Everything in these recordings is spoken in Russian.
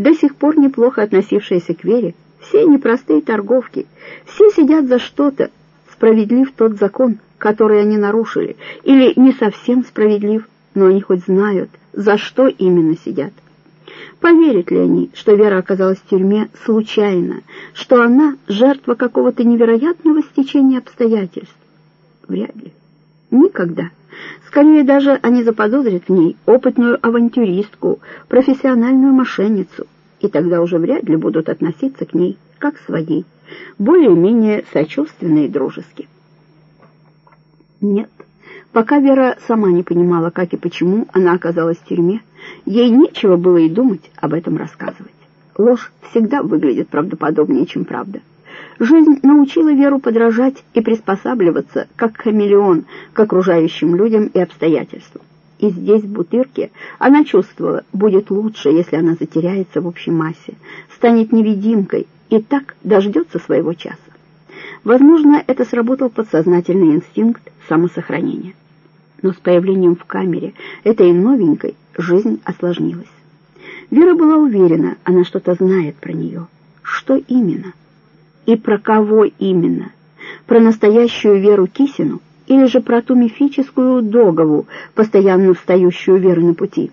до сих пор неплохо относившиеся к Вере, все непростые торговки, все сидят за что-то, справедлив тот закон, который они нарушили, или не совсем справедлив, но они хоть знают, за что именно сидят. Поверят ли они, что Вера оказалась в тюрьме случайно, что она жертва какого-то невероятного стечения обстоятельств? Вряд ли. Никогда. Скорее даже они заподозрят в ней опытную авантюристку, профессиональную мошенницу, и тогда уже вряд ли будут относиться к ней как к своей, более-менее сочувственно и дружески. Нет, пока Вера сама не понимала, как и почему она оказалась в тюрьме, ей нечего было и думать об этом рассказывать. Ложь всегда выглядит правдоподобнее, чем правда. Жизнь научила Веру подражать и приспосабливаться, как хамелеон, к окружающим людям и обстоятельствам. И здесь, в Бутырке, она чувствовала, будет лучше, если она затеряется в общей массе, станет невидимкой и так дождется своего часа. Возможно, это сработал подсознательный инстинкт самосохранения. Но с появлением в камере этой новенькой жизнь осложнилась. Вера была уверена, она что-то знает про нее. Что именно? И про кого именно? Про настоящую Веру Кисину или же про ту мифическую Догову, постоянно встающую Веру на пути?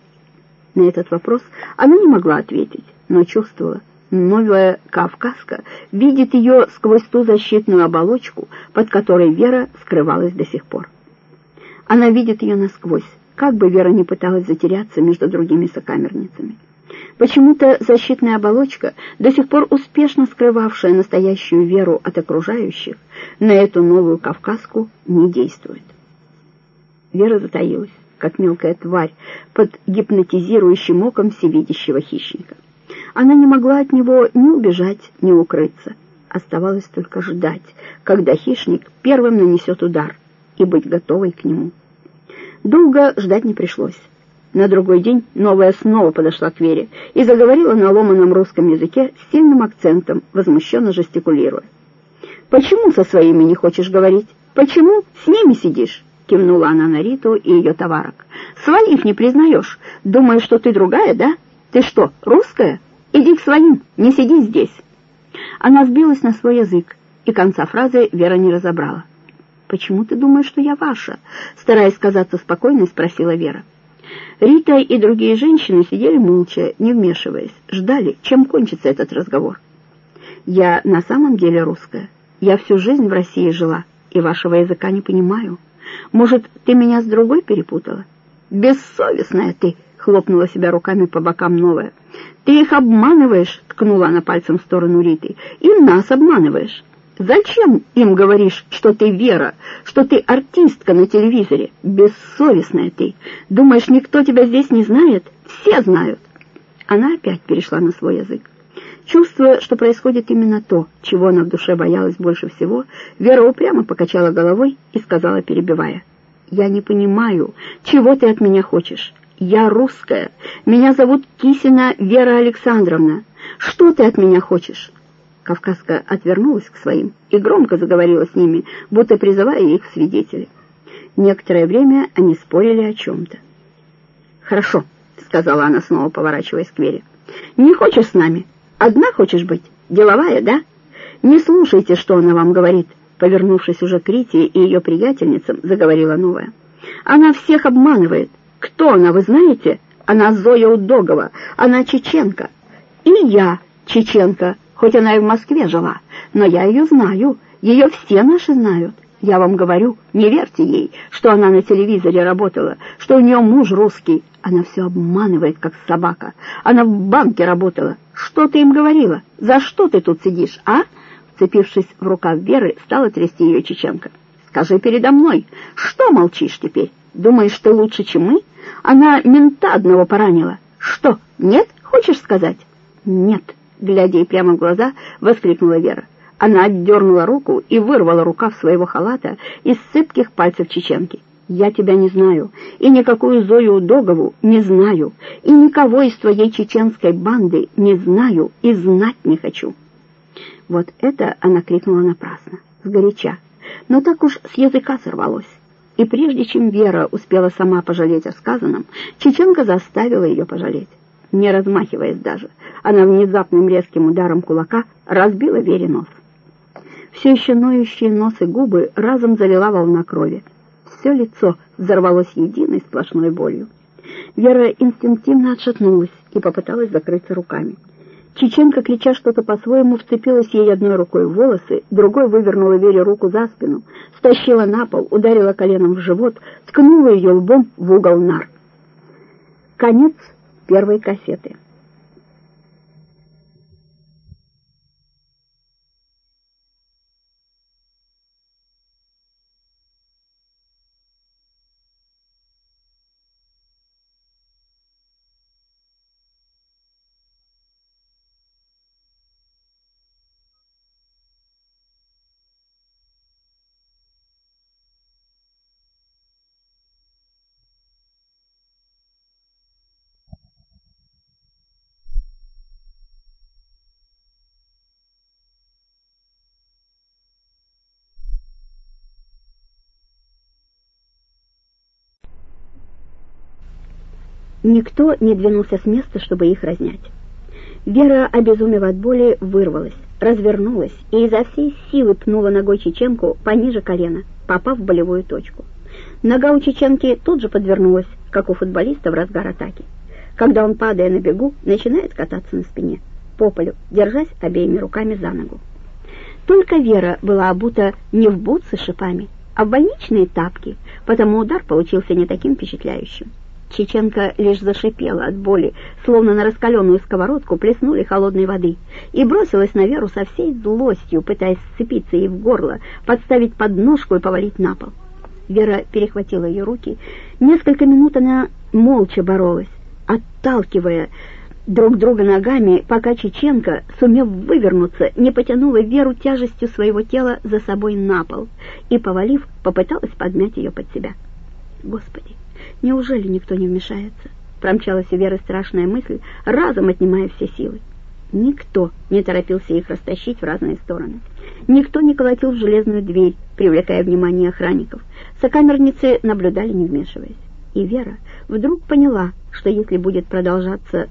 На этот вопрос она не могла ответить, но чувствовала, новая Кавказка видит ее сквозь ту защитную оболочку, под которой Вера скрывалась до сих пор. Она видит ее насквозь, как бы Вера не пыталась затеряться между другими сокамерницами. Почему-то защитная оболочка, до сих пор успешно скрывавшая настоящую веру от окружающих, на эту новую Кавказку не действует. Вера затаилась, как мелкая тварь, под гипнотизирующим оком всевидящего хищника. Она не могла от него ни убежать, ни укрыться. Оставалось только ждать, когда хищник первым нанесет удар, и быть готовой к нему. Долго ждать не пришлось. На другой день новая снова подошла к Вере и заговорила на ломаном русском языке с сильным акцентом, возмущенно жестикулируя. «Почему со своими не хочешь говорить? Почему с ними сидишь?» Кивнула она на Риту и ее товарок. «Своих не признаешь. Думаешь, что ты другая, да? Ты что, русская? Иди к своим, не сиди здесь». Она сбилась на свой язык, и конца фразы Вера не разобрала. «Почему ты думаешь, что я ваша?» Стараясь казаться спокойной, спросила Вера. Рита и другие женщины сидели молча, не вмешиваясь, ждали, чем кончится этот разговор. «Я на самом деле русская. Я всю жизнь в России жила, и вашего языка не понимаю. Может, ты меня с другой перепутала?» «Бессовестная ты!» — хлопнула себя руками по бокам новая. «Ты их обманываешь!» — ткнула она пальцем в сторону Риты. «И нас обманываешь!» Зачем им говоришь, что ты Вера, что ты артистка на телевизоре? Бессовестная ты. Думаешь, никто тебя здесь не знает? Все знают. Она опять перешла на свой язык. Чувствуя, что происходит именно то, чего она в душе боялась больше всего, Вера упрямо покачала головой и сказала, перебивая, «Я не понимаю, чего ты от меня хочешь. Я русская. Меня зовут Кисина Вера Александровна. Что ты от меня хочешь? Кавказка отвернулась к своим и громко заговорила с ними, будто призывая их в свидетели. Некоторое время они спорили о чем-то. «Хорошо», — сказала она, снова поворачиваясь к Вере. «Не хочешь с нами? Одна хочешь быть? Деловая, да? Не слушайте, что она вам говорит», — повернувшись уже к Рите и ее приятельницам, заговорила новая. «Она всех обманывает. Кто она, вы знаете? Она Зоя Удогова, она чеченка. И я чеченка» хоть она и в Москве жила, но я ее знаю, ее все наши знают. Я вам говорю, не верьте ей, что она на телевизоре работала, что у нее муж русский. Она все обманывает, как собака. Она в банке работала. Что ты им говорила? За что ты тут сидишь, а?» Вцепившись в рукав Веры, стала трясти ее Чеченко. «Скажи передо мной, что молчишь теперь? Думаешь, ты лучше, чем мы? Она мента одного поранила. Что, нет, хочешь сказать?» «Нет» глядя ей прямо в глаза, воскликнула Вера. Она отдернула руку и вырвала рукав своего халата из цепких пальцев чеченки. «Я тебя не знаю, и никакую Зою Догову не знаю, и никого из твоей чеченской банды не знаю и знать не хочу». Вот это она крикнула напрасно, сгоряча, но так уж с языка сорвалось. И прежде чем Вера успела сама пожалеть о сказанном, Чеченка заставила ее пожалеть. Не размахиваясь даже, она внезапным резким ударом кулака разбила Вере нос. Все еще ноющие нос и губы разом залила волна крови. Все лицо взорвалось единой сплошной болью. Вера инстинктивно отшатнулась и попыталась закрыться руками. Чеченка, крича что-то по-своему, вцепилась ей одной рукой в волосы, другой вывернула Вере руку за спину, стащила на пол, ударила коленом в живот, ткнула ее лбом в угол нар. Конец первой кассеты. Никто не двинулся с места, чтобы их разнять. Вера, обезумев от боли, вырвалась, развернулась и изо всей силы пнула ногой чеченку пониже колена, попав в болевую точку. Нога у чеченки тут же подвернулась, как у футболиста в разгар атаки. Когда он, падая на бегу, начинает кататься на спине, по полю, держась обеими руками за ногу. Только Вера была обута не в бутсы с шипами, а в больничные тапки, потому удар получился не таким впечатляющим. Чеченка лишь зашипела от боли, словно на раскаленную сковородку плеснули холодной воды, и бросилась на Веру со всей злостью, пытаясь сцепиться ей в горло, подставить подножку и повалить на пол. Вера перехватила ее руки. Несколько минут она молча боролась, отталкивая друг друга ногами, пока Чеченка, сумев вывернуться, не потянула Веру тяжестью своего тела за собой на пол и, повалив, попыталась подмять ее под себя. Господи! Неужели никто не вмешается? Промчалась у Веры страшная мысль, разом отнимая все силы. Никто не торопился их растащить в разные стороны. Никто не колотил в железную дверь, привлекая внимание охранников. Сокамерницы наблюдали, не вмешиваясь. И Вера вдруг поняла, что если будет продолжаться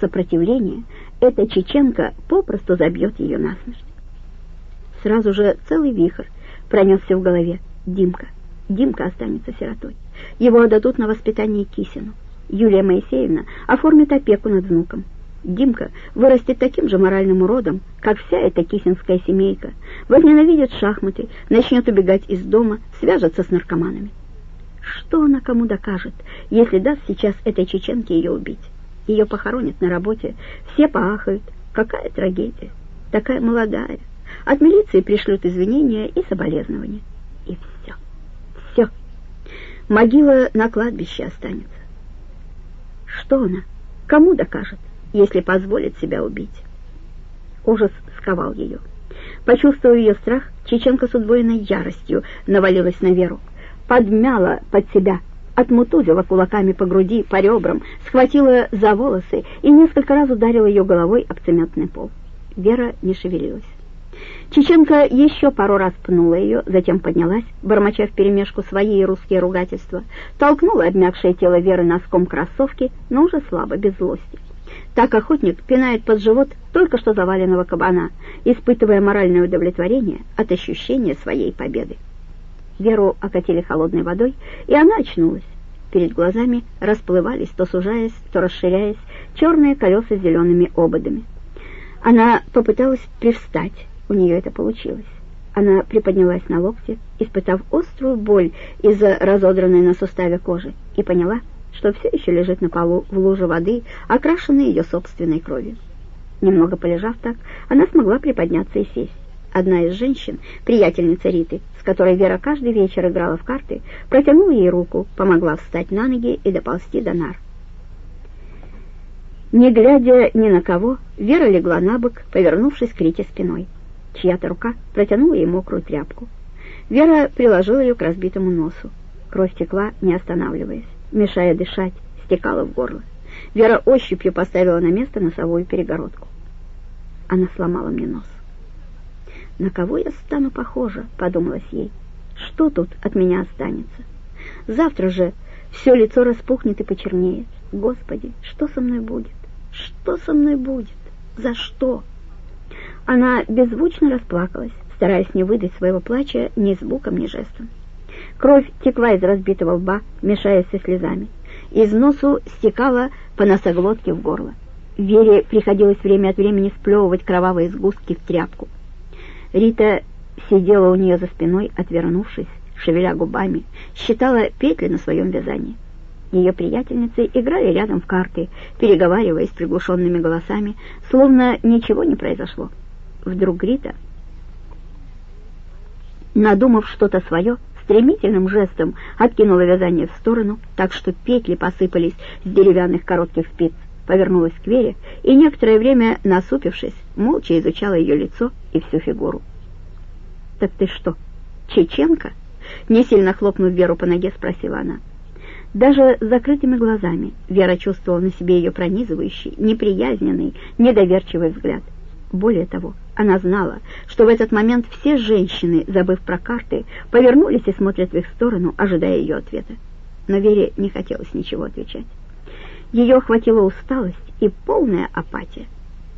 сопротивление, эта чеченка попросту забьет ее насмерть. Сразу же целый вихрь пронесся в голове. Димка. Димка останется сиротой. Его отдадут на воспитание Кисину. Юлия Моисеевна оформит опеку над внуком. Димка вырастет таким же моральным уродом, как вся эта кисинская семейка, возненавидит шахматы, начнет убегать из дома, свяжется с наркоманами. Что она кому докажет, если даст сейчас этой чеченке ее убить? Ее похоронят на работе, все поахают. Какая трагедия, такая молодая. От милиции пришлют извинения и соболезнования. И все. Могила на кладбище останется. Что она? Кому докажет, если позволит себя убить? Ужас сковал ее. Почувствовав ее страх, Чеченка с удвоенной яростью навалилась на Веру, подмяла под себя, отмутузила кулаками по груди, по ребрам, схватила за волосы и несколько раз ударила ее головой об цементный пол. Вера не шевелилась. Чеченка еще пару раз пнула ее, затем поднялась, бормоча вперемешку свои и русские ругательства, толкнула обмякшее тело Веры носком кроссовки, но уже слабо, без злости. Так охотник пинает под живот только что заваленного кабана, испытывая моральное удовлетворение от ощущения своей победы. Веру окатили холодной водой, и она очнулась. Перед глазами расплывались, то сужаясь, то расширяясь, черные колеса с зелеными ободами. Она попыталась привстать, у нее это получилось. Она приподнялась на локте, испытав острую боль из-за разодранной на суставе кожи, и поняла, что все еще лежит на полу в луже воды, окрашенной ее собственной кровью. Немного полежав так, она смогла приподняться и сесть. Одна из женщин, приятельница Риты, с которой Вера каждый вечер играла в карты, протянула ей руку, помогла встать на ноги и доползти до нар. Не глядя ни на кого, Вера легла на бок, повернувшись к Рите спиной. Чья-то рука протянула ей мокрую тряпку. Вера приложила ее к разбитому носу. Кровь текла, не останавливаясь, мешая дышать, стекала в горло. Вера ощупью поставила на место носовую перегородку. Она сломала мне нос. «На кого я стану похожа?» — подумалась ей. «Что тут от меня останется? Завтра же все лицо распухнет и почернеет. Господи, что со мной будет? Что со мной будет? За что? Она беззвучно расплакалась, стараясь не выдать своего плача ни звуком, ни жестом. Кровь текла из разбитого лба, мешаясь со слезами. Из носу стекала по носоглотке в горло. Вере приходилось время от времени сплевывать кровавые сгустки в тряпку. Рита сидела у нее за спиной, отвернувшись, шевеля губами, считала петли на своем вязании. Ее приятельницы играли рядом в карты, переговариваясь приглушенными голосами, словно ничего не произошло. Вдруг Рита, надумав что-то свое, стремительным жестом откинула вязание в сторону, так что петли посыпались с деревянных коротких спиц, повернулась к Вере и некоторое время, насупившись, молча изучала ее лицо и всю фигуру. «Так ты что, чеченка?» Не сильно хлопнув Веру по ноге, спросила она. Даже с закрытыми глазами Вера чувствовала на себе ее пронизывающий, неприязненный, недоверчивый взгляд. Более того, она знала, что в этот момент все женщины, забыв про карты, повернулись и смотрят в их сторону, ожидая ее ответа. Но Вере не хотелось ничего отвечать. Ее охватила усталость и полная апатия.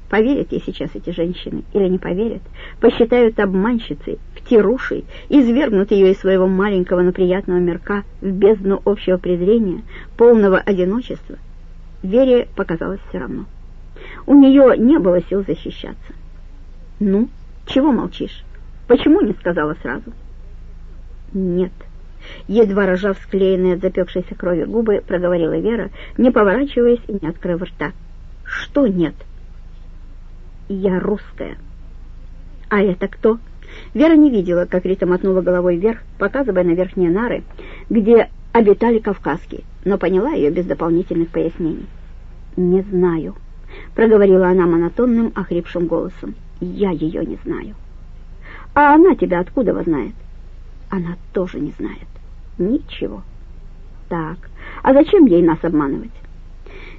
Поверят ей сейчас эти женщины или не поверят, посчитают обманщицей, втирушей, извергнут ее из своего маленького, но приятного мирка в бездну общего презрения, полного одиночества. Вере показалось все равно. У нее не было сил защищаться. «Ну, чего молчишь? Почему не сказала сразу?» «Нет». Едва рожав склеенные от запекшейся крови губы, проговорила Вера, не поворачиваясь и не открыв рта. «Что нет?» «Я русская». «А это кто?» Вера не видела, как Рита мотнула головой вверх, показывая на верхние нары, где обитали кавказские, но поняла ее без дополнительных пояснений. «Не знаю», — проговорила она монотонным, охрипшим голосом. «Я ее не знаю». «А она тебя откуда знает?» «Она тоже не знает. Ничего». «Так, а зачем ей нас обманывать?»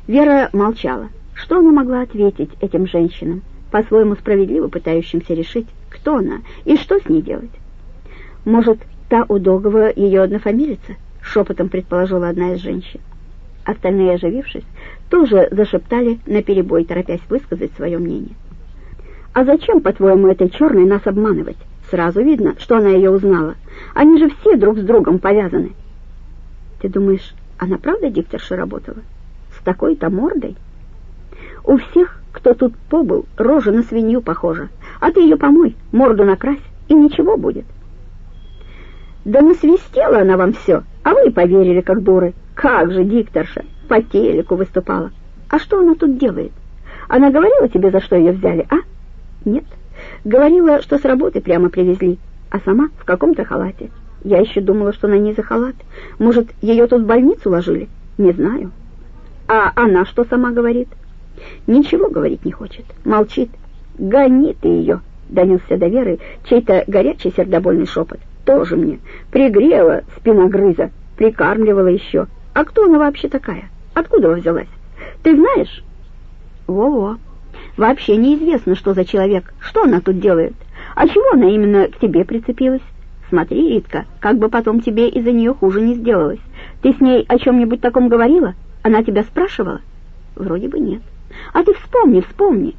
Вера молчала. Что она могла ответить этим женщинам, по-своему справедливо пытающимся решить, кто она и что с ней делать? «Может, та удогова ее однофамилица?» — шепотом предположила одна из женщин. Остальные, оживившись, тоже зашептали наперебой, торопясь высказать свое мнение. «А зачем, по-твоему, этой черной нас обманывать? Сразу видно, что она ее узнала. Они же все друг с другом повязаны». «Ты думаешь, она правда дикторша работала? С такой-то мордой?» «У всех, кто тут побыл, рожа на свинью похожа. А ты ее помой, морду накрась, и ничего будет». «Да насвистела она вам все, а вы поверили, как дуры. Как же дикторша по телеку выступала. А что она тут делает? Она говорила тебе, за что ее взяли, а? Нет. Говорила, что с работы прямо привезли, а сама в каком-то халате. Я еще думала, что на ней за халат. Может, ее тут в больницу ложили? Не знаю. А она что сама говорит? Ничего говорить не хочет, молчит. Гони ты ее, донесся до Веры чей-то горячий сердобольный шепот. Тоже мне. Пригрела спиногрыза, прикармливала еще. А кто она вообще такая? Откуда взялась? Ты знаешь? Во-во. Вообще неизвестно, что за человек, что она тут делает. А чего она именно к тебе прицепилась? Смотри, Ритка, как бы потом тебе из-за нее хуже не сделалось. Ты с ней о чем-нибудь таком говорила? Она тебя спрашивала? Вроде бы нет. А ты вспомни, вспомни.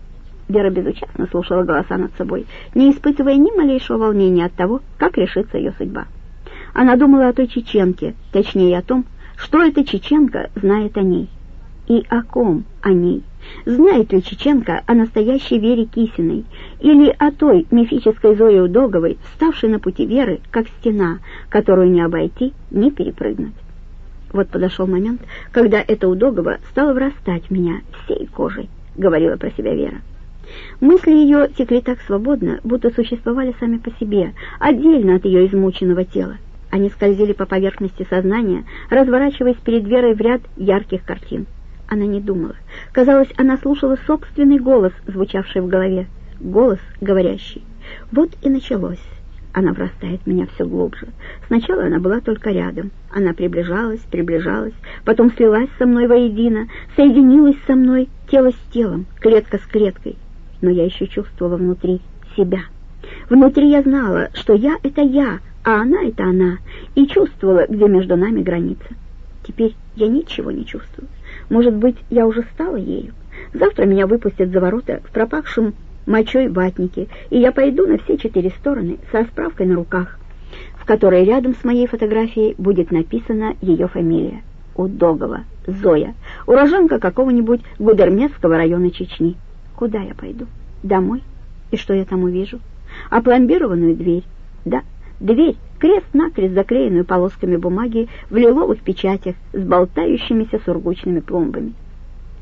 Вера безучастно слушала голоса над собой, не испытывая ни малейшего волнения от того, как решится ее судьба. Она думала о той чеченке, точнее о том, что эта чеченка знает о ней. И о ком о ней? Знает ли Чеченко о настоящей Вере Кисиной или о той мифической Зое Удоговой, ставшей на пути Веры, как стена, которую не обойти, не перепрыгнуть? Вот подошел момент, когда эта Удогова стала врастать в меня всей кожей, говорила про себя Вера. Мысли ее текли так свободно, будто существовали сами по себе, отдельно от ее измученного тела. Они скользили по поверхности сознания, разворачиваясь перед Верой в ряд ярких картин. Она не думала. Казалось, она слушала собственный голос, звучавший в голове. Голос, говорящий. Вот и началось. Она врастает в меня все глубже. Сначала она была только рядом. Она приближалась, приближалась, потом слилась со мной воедино, соединилась со мной тело с телом, клетка с клеткой. Но я еще чувствовала внутри себя. Внутри я знала, что я — это я, а она — это она, и чувствовала, где между нами граница. Теперь я ничего не чувствую. Может быть, я уже стала ею? Завтра меня выпустят за ворота в пропахшем мочой ватнике, и я пойду на все четыре стороны со справкой на руках, в которой рядом с моей фотографией будет написана ее фамилия. Удогова, Зоя, уроженка какого-нибудь гудермесского района Чечни. Куда я пойду? Домой? И что я там увижу? Опломбированную дверь. Да, дверь, крест-накрест заклеенную полосками бумаги в лиловых печатях с болтающимися сургучными пломбами.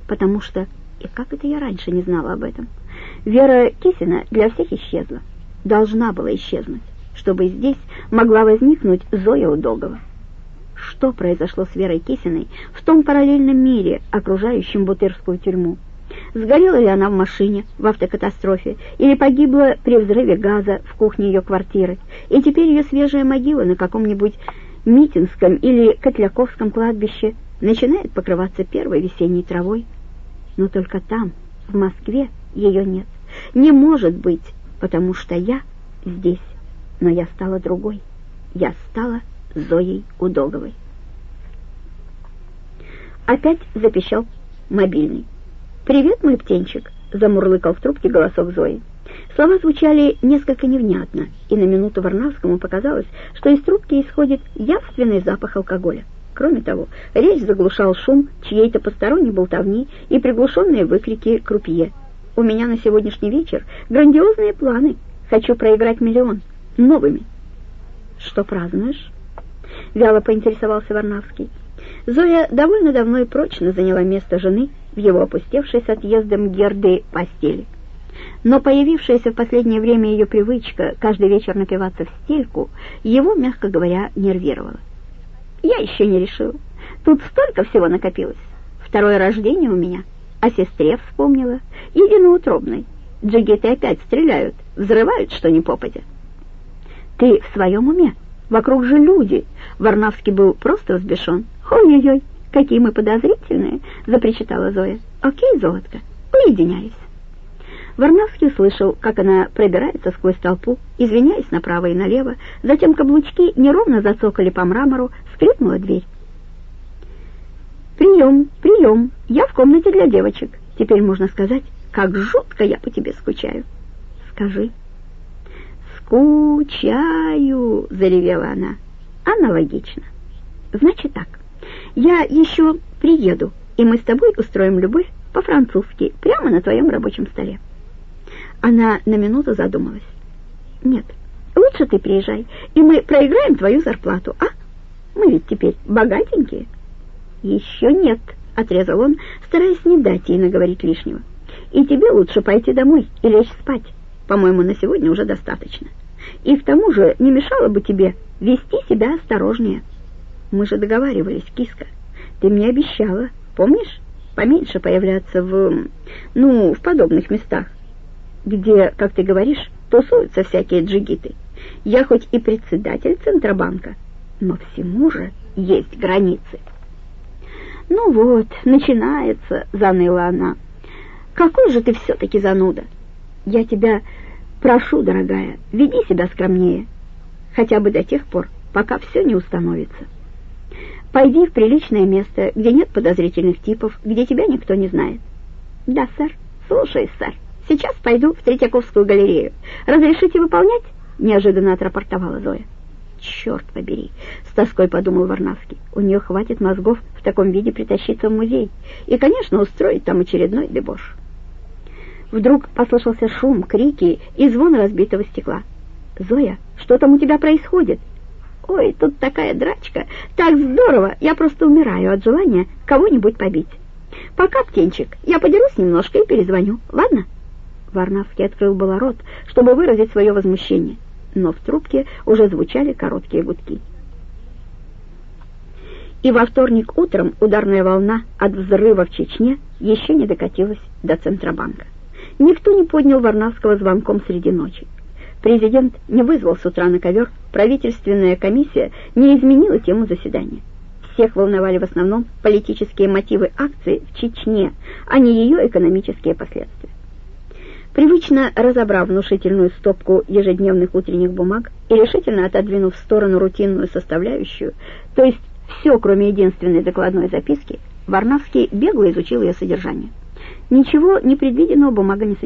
Потому что, и как это я раньше не знала об этом, Вера Кисина для всех исчезла. Должна была исчезнуть, чтобы здесь могла возникнуть Зоя Удогова. Что произошло с Верой Кисиной в том параллельном мире, окружающем Бутырскую тюрьму? Сгорела ли она в машине в автокатастрофе или погибла при взрыве газа в кухне ее квартиры, и теперь ее свежая могила на каком-нибудь Митинском или Котляковском кладбище начинает покрываться первой весенней травой. Но только там, в Москве, ее нет. Не может быть, потому что я здесь, но я стала другой. Я стала Зоей Удоговой. Опять запищал мобильный. «Привет, мой птенчик!» — замурлыкал в трубке голосок Зои. Слова звучали несколько невнятно, и на минуту Варнавскому показалось, что из трубки исходит явственный запах алкоголя. Кроме того, речь заглушал шум чьей-то посторонней болтовни и приглушенные выкрики крупье. «У меня на сегодняшний вечер грандиозные планы. Хочу проиграть миллион. Новыми». «Что празднуешь?» — вяло поинтересовался Варнавский. Зоя довольно давно и прочно заняла место жены в его опустевшей с отъездом Герды постели. Но появившаяся в последнее время ее привычка каждый вечер напиваться в стельку его, мягко говоря, нервировала. «Я еще не решила. Тут столько всего накопилось. Второе рождение у меня. О сестре вспомнила. Единоутробной. Джигиты опять стреляют, взрывают, что ни попадя». «Ты в своем уме? Вокруг же люди!» Варнавский был просто взбешен. «Ой-ой-ой, какие мы подозрительные!» — запричитала Зоя. «Окей, золотко, уединяюсь». Варнавский услышал, как она пробирается сквозь толпу, извиняясь направо и налево, затем каблучки неровно зацокали по мрамору, скрипнула дверь. «Прием, прием, я в комнате для девочек. Теперь можно сказать, как жутко я по тебе скучаю». «Скажи». «Скучаю», — заревела она. «Аналогично». «Значит так, я еще приеду, и мы с тобой устроим любовь по-французски прямо на твоем рабочем столе». Она на минуту задумалась. «Нет, лучше ты приезжай, и мы проиграем твою зарплату, а? Мы ведь теперь богатенькие». «Еще нет», — отрезал он, стараясь не дать ей наговорить лишнего. «И тебе лучше пойти домой и лечь спать. По-моему, на сегодня уже достаточно. И к тому же не мешало бы тебе вести себя осторожнее». Мы же договаривались, киска. Ты мне обещала, помнишь? Поменьше появляться в... ну, в подобных местах, где, как ты говоришь, тусуются всякие джигиты. Я хоть и председатель Центробанка, но всему же есть границы. «Ну вот, начинается», — заныла она. «Какой же ты все-таки зануда! Я тебя прошу, дорогая, веди себя скромнее, хотя бы до тех пор, пока все не установится». Пойди в приличное место, где нет подозрительных типов, где тебя никто не знает. Да, сэр. Слушай, сэр. Сейчас пойду в Третьяковскую галерею. Разрешите выполнять? Неожиданно отрапортовала Зоя. Черт побери, с тоской подумал Варнавский. У нее хватит мозгов в таком виде притащиться в музей и, конечно, устроить там очередной дебош. Вдруг послышался шум, крики и звон разбитого стекла. «Зоя, что там у тебя происходит?» Ой, тут такая драчка, так здорово, я просто умираю от желания кого-нибудь побить. Пока, птенчик, я подерусь немножко и перезвоню, ладно?» Варнавский открыл было рот, чтобы выразить свое возмущение, но в трубке уже звучали короткие гудки. И во вторник утром ударная волна от взрыва в Чечне еще не докатилась до Центробанка. Никто не поднял Варнавского звонком среди ночи. Президент не вызвал с утра на ковер, правительственная комиссия не изменила тему заседания. Всех волновали в основном политические мотивы акции в Чечне, а не ее экономические последствия. Привычно разобрав внушительную стопку ежедневных утренних бумаг и решительно отодвинув в сторону рутинную составляющую, то есть все, кроме единственной докладной записки, Варнавский бегло изучил ее содержание. Ничего непредвиденного бумага не содержала.